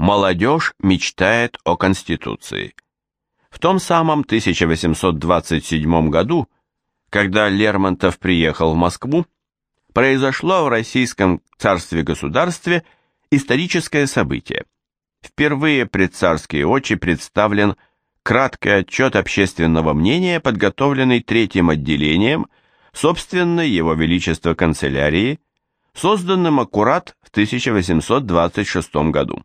Молодежь мечтает о Конституции. В том самом 1827 году, когда Лермонтов приехал в Москву, произошло в Российском царстве-государстве историческое событие. Впервые пред царские очи представлен краткий отчет общественного мнения, подготовленный третьим отделением собственной Его Величества канцелярии, созданным аккурат в 1826 году.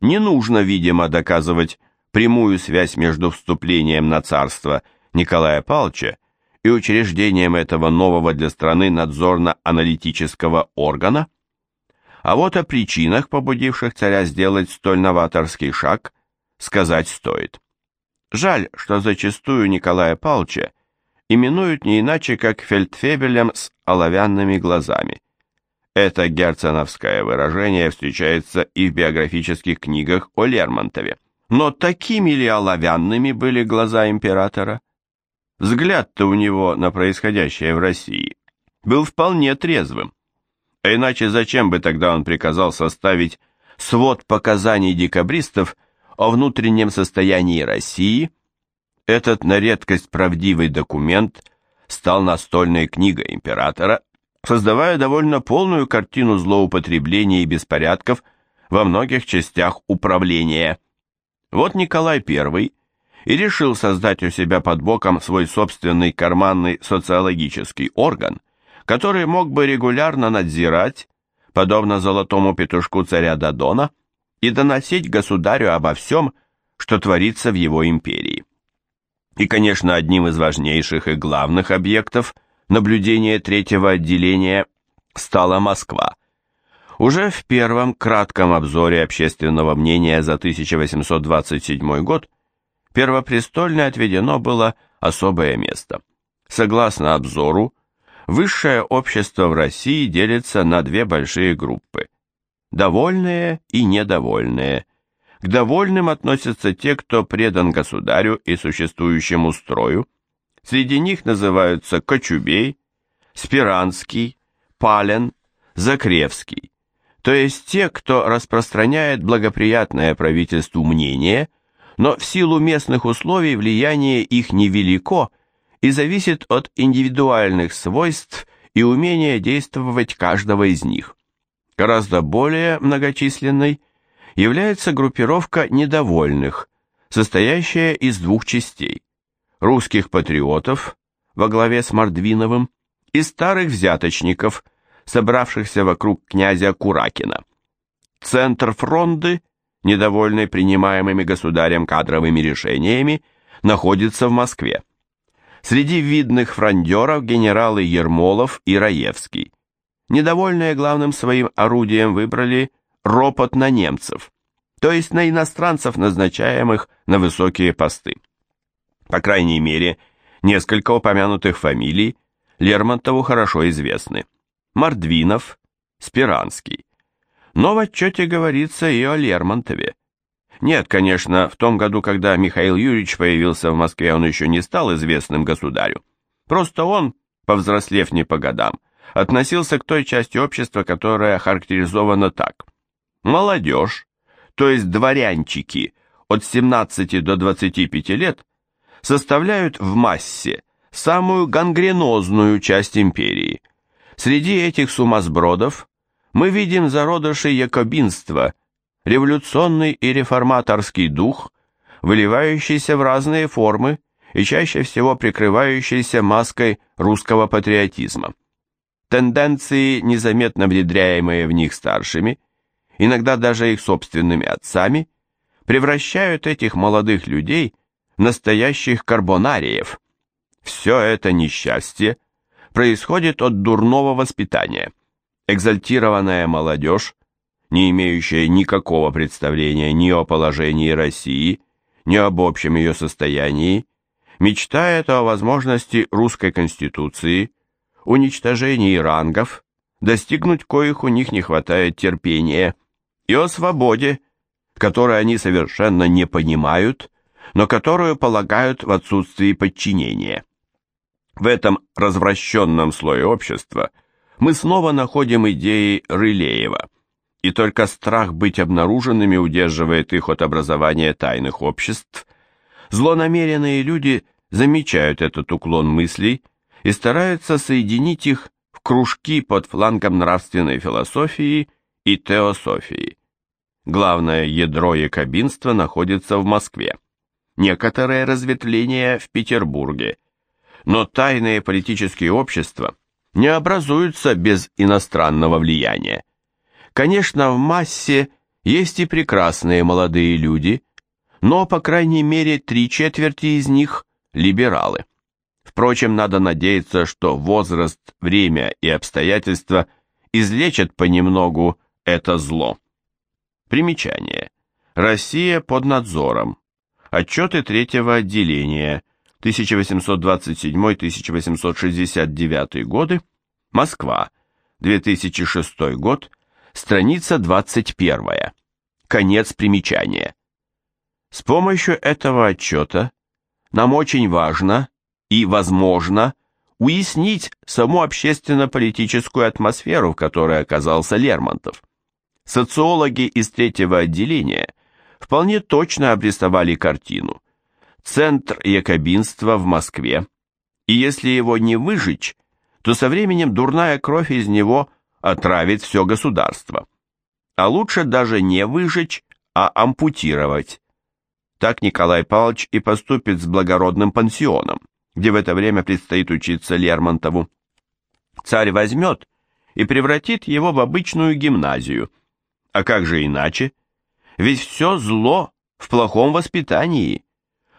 Не нужно, видимо, доказывать прямую связь между вступлением на царство Николая Павловича и учреждением этого нового для страны надзорно-аналитического органа. А вот о причинах, побудивших царя сделать столь новаторский шаг, сказать стоит. Жаль, что зачастую Николая Павловича именуют не иначе, как фельдфебелем с оловянными глазами. Это герценовское выражение встречается и в биографических книгах о Лермонтове. Но такими ли оловянными были глаза императора? Взгляд-то у него на происходящее в России был вполне трезвым. А иначе зачем бы тогда он приказал составить свод показаний декабристов о внутреннем состоянии России? Этот на редкость правдивый документ стал настольной книгой императора создавая довольно полную картину злоупотребления и беспорядков во многих частях управления. Вот Николай I и решил создать у себя под боком свой собственный карманный социологический орган, который мог бы регулярно надзирать, подобно золотому петушку царя Дадона, и доносить государю обо всем, что творится в его империи. И, конечно, одним из важнейших и главных объектов – наблюдения третьего отделения стала Москва. Уже в первом кратком обзоре общественного мнения за 1827 год Первопрестольной отведено было особое место. Согласно обзору, высшее общество в России делится на две большие группы – довольные и недовольные. К довольным относятся те, кто предан государю и существующему строю, Среди них называются Кочубей, Спиранский, Пален, Закревский, то есть те, кто распространяет благоприятное правительству мнение, но в силу местных условий влияние их невелико и зависит от индивидуальных свойств и умения действовать каждого из них. Гораздо более многочисленной является группировка недовольных, состоящая из двух частей русских патриотов во главе с Мордвиновым и старых взяточников, собравшихся вокруг князя Куракина. Центр фронды, недовольный принимаемыми государем кадровыми решениями, находится в Москве. Среди видных фрондеров генералы Ермолов и Раевский. Недовольные главным своим орудием выбрали ропот на немцев, то есть на иностранцев, назначаемых на высокие посты. По крайней мере, несколько упомянутых фамилий Лермонтову хорошо известны. Мордвинов, Спиранский. Но в отчете говорится и о Лермонтове. Нет, конечно, в том году, когда Михаил Юрьевич появился в Москве, он еще не стал известным государю. Просто он, повзрослев не по годам, относился к той части общества, которая характеризована так. Молодежь, то есть дворянчики от 17 до 25 лет, составляют в массе самую гангренозную часть империи. Среди этих сумасбродов мы видим зародыши якобинства, революционный и реформаторский дух, выливающийся в разные формы и чаще всего прикрывающийся маской русского патриотизма. Тенденции, незаметно внедряемые в них старшими, иногда даже их собственными отцами, превращают этих молодых людей – настоящих карбонариев. Все это несчастье происходит от дурного воспитания. Экзальтированная молодежь, не имеющая никакого представления ни о положении России, ни об общем ее состоянии, мечтает о возможности русской конституции, уничтожении рангов, достигнуть коих у них не хватает терпения, и о свободе, которой они совершенно не понимают но которую полагают в отсутствии подчинения. В этом развращенном слое общества мы снова находим идеи Рылеева, и только страх быть обнаруженными удерживает их от образования тайных обществ, злонамеренные люди замечают этот уклон мыслей и стараются соединить их в кружки под флангом нравственной философии и теософии. Главное ядро якобинства находится в Москве. Некоторые разветвления в Петербурге. Но тайные политические общества не образуются без иностранного влияния. Конечно, в массе есть и прекрасные молодые люди, но, по крайней мере, три четверти из них – либералы. Впрочем, надо надеяться, что возраст, время и обстоятельства излечат понемногу это зло. Примечание. Россия под надзором. Отчеты третьего отделения 1827-1869 годы. Москва. 2006 год. Страница 21. Конец примечания. С помощью этого отчета нам очень важно и возможно уяснить саму общественно-политическую атмосферу, в которой оказался Лермонтов. Социологи из третьего отделения вполне точно обрисовали картину. Центр якобинства в Москве, и если его не выжечь, то со временем дурная кровь из него отравит все государство. А лучше даже не выжечь, а ампутировать. Так Николай Павлович и поступит с благородным пансионом, где в это время предстоит учиться Лермонтову. Царь возьмет и превратит его в обычную гимназию – а как же иначе? Ведь все зло в плохом воспитании.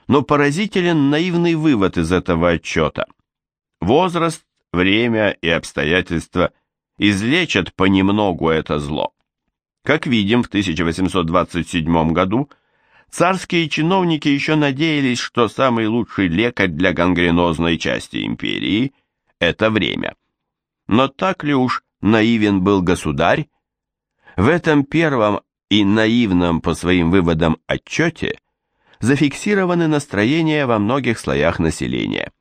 Но поразителен наивный вывод из этого отчета. Возраст, время и обстоятельства излечат понемногу это зло. Как видим, в 1827 году царские чиновники еще надеялись, что самый лучший лекарь для гангренозной части империи – это время. Но так ли уж наивен был государь, в этом первом и наивном по своим выводам отчете зафиксированы настроения во многих слоях населения.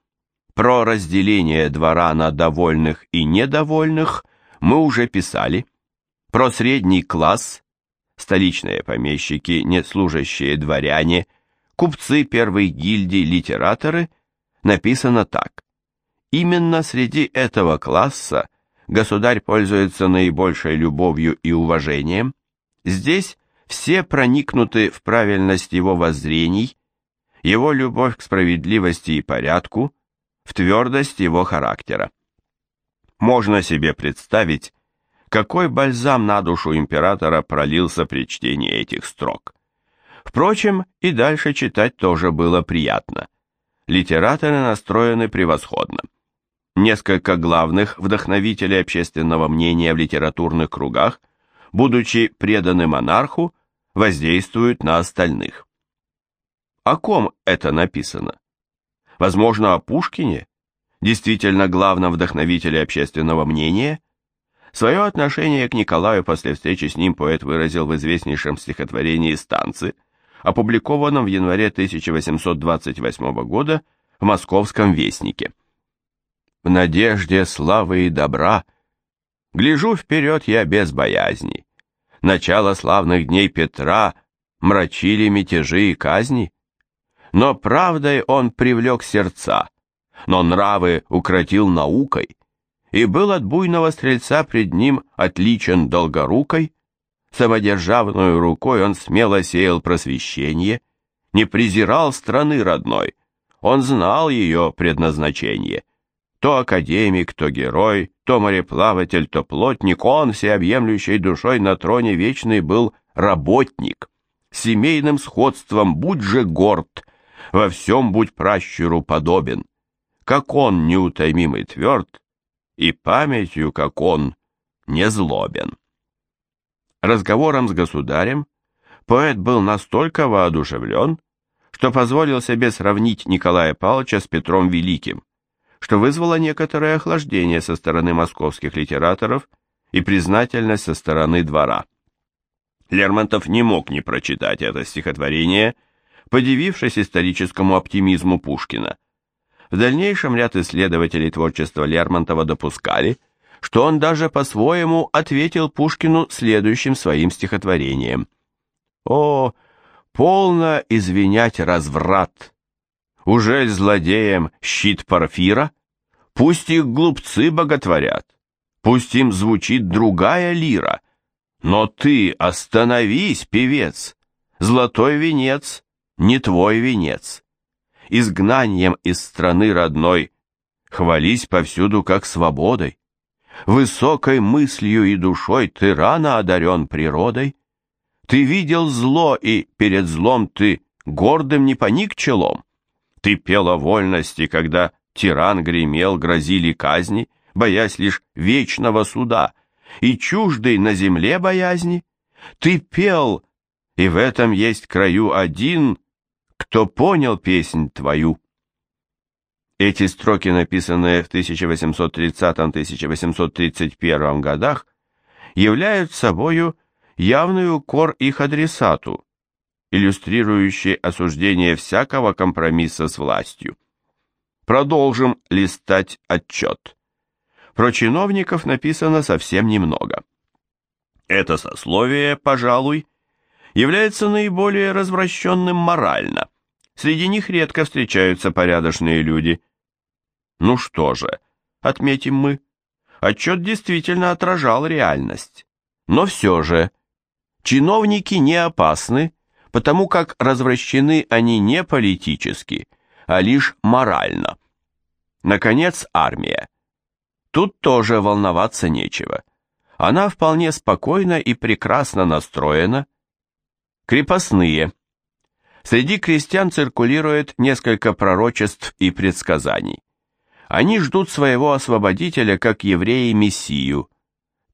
Про разделение двора на довольных и недовольных мы уже писали. Про средний класс, столичные помещики, неслужащие дворяне, купцы первой гильдии, литераторы, написано так. Именно среди этого класса государь пользуется наибольшей любовью и уважением, здесь все проникнуты в правильность его воззрений, его любовь к справедливости и порядку, в твердость его характера. Можно себе представить, какой бальзам на душу императора пролился при чтении этих строк. Впрочем, и дальше читать тоже было приятно. Литераторы настроены превосходно. Несколько главных вдохновителей общественного мнения в литературных кругах, будучи преданы монарху, воздействуют на остальных. О ком это написано? Возможно, о Пушкине, действительно главном вдохновителе общественного мнения? Свое отношение к Николаю после встречи с ним поэт выразил в известнейшем стихотворении «Станцы», опубликованном в январе 1828 года в Московском вестнике в надежде славы и добра. Гляжу вперед я без боязни. Начало славных дней Петра мрачили мятежи и казни. Но правдой он привлек сердца, но нравы укротил наукой, и был от буйного стрельца пред ним отличен долгорукой. Самодержавную рукой он смело сеял просвещение, не презирал страны родной, он знал ее предназначение. То академик, то герой, то мореплаватель, то плотник, он всеобъемлющей душой на троне вечный был работник. Семейным сходством будь же горд, во всем будь пращуру подобен. Как он неутомимый тверд, и памятью, как он, не злобен. Разговором с государем поэт был настолько воодушевлен, что позволил себе сравнить Николая Павловича с Петром Великим что вызвало некоторое охлаждение со стороны московских литераторов и признательность со стороны двора. Лермонтов не мог не прочитать это стихотворение, подивившись историческому оптимизму Пушкина. В дальнейшем ряд исследователей творчества Лермонтова допускали, что он даже по-своему ответил Пушкину следующим своим стихотворением. «О, полно извинять разврат! Ужель злодеям щит Порфира? Пусть их глупцы боготворят, пусть им звучит другая лира, но ты остановись, певец, золотой венец, не твой венец. Изгнанием из страны родной хвались повсюду как свободой. Высокой мыслью и душой ты рано одарен природой. Ты видел зло, и перед злом ты гордым не поник челом. Ты пел о вольности, когда тиран гремел, грозили казни, боясь лишь вечного суда, и чуждый на земле боязни. Ты пел, и в этом есть краю один, кто понял песнь твою. Эти строки, написанные в 1830-1831 годах, являются собою явный укор их адресату, иллюстрирующий осуждение всякого компромисса с властью. Продолжим листать отчет. Про чиновников написано совсем немного. Это сословие, пожалуй, является наиболее развращенным морально. Среди них редко встречаются порядочные люди. Ну что же, отметим мы, отчет действительно отражал реальность. Но все же, чиновники не опасны, потому как развращены они не политически, а лишь морально. Наконец, армия. Тут тоже волноваться нечего. Она вполне спокойна и прекрасно настроена, Крепостные. Среди крестьян циркулирует несколько пророчеств и предсказаний. Они ждут своего освободителя, как евреи Мессию.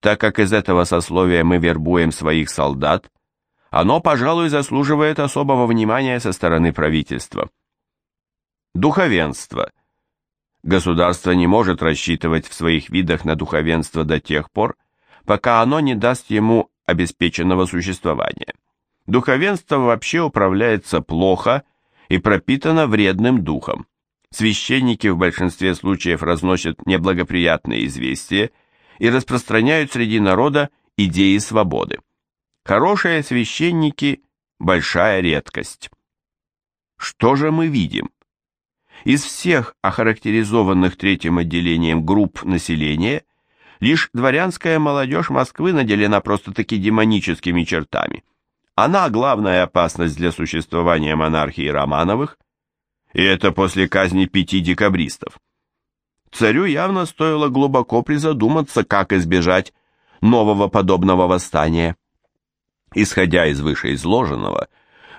Так как из этого сословия мы вербуем своих солдат, оно, пожалуй, заслуживает особого внимания со стороны правительства. Духовенство. Государство не может рассчитывать в своих видах на духовенство до тех пор, пока оно не даст ему обеспеченного существования. Духовенство вообще управляется плохо и пропитано вредным духом. Священники в большинстве случаев разносят неблагоприятные известия и распространяют среди народа идеи свободы. Хорошие священники – большая редкость. Что же мы видим? Из всех охарактеризованных третьим отделением групп населения лишь дворянская молодежь Москвы наделена просто-таки демоническими чертами – она главная опасность для существования монархии Романовых, и это после казни пяти декабристов. Царю явно стоило глубоко призадуматься, как избежать нового подобного восстания. Исходя из вышеизложенного,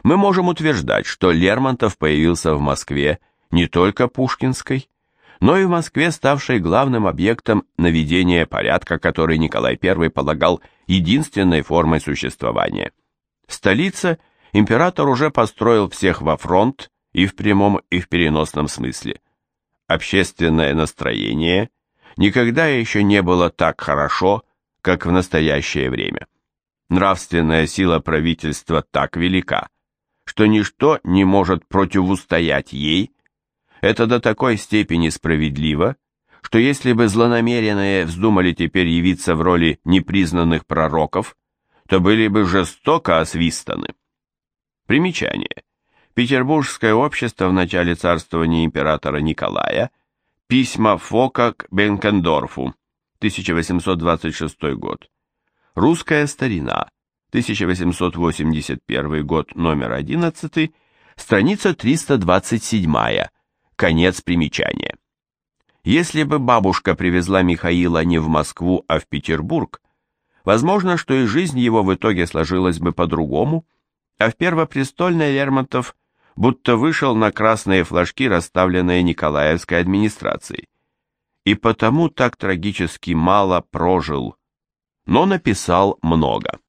мы можем утверждать, что Лермонтов появился в Москве не только Пушкинской, но и в Москве ставшей главным объектом наведения порядка, который Николай I полагал единственной формой существования – Столица император уже построил всех во фронт и в прямом, и в переносном смысле. Общественное настроение никогда еще не было так хорошо, как в настоящее время. Нравственная сила правительства так велика, что ничто не может противостоять ей. Это до такой степени справедливо, что если бы злонамеренные вздумали теперь явиться в роли непризнанных пророков, то были бы жестоко освистаны. Примечание. Петербургское общество в начале царствования императора Николая, письма Фока к Бенкендорфу, 1826 год. Русская старина, 1881 год, номер 11, страница 327, конец примечания. Если бы бабушка привезла Михаила не в Москву, а в Петербург, Возможно, что и жизнь его в итоге сложилась бы по-другому, а в Первопрестольной Лермонтов будто вышел на красные флажки, расставленные Николаевской администрацией. И потому так трагически мало прожил, но написал много.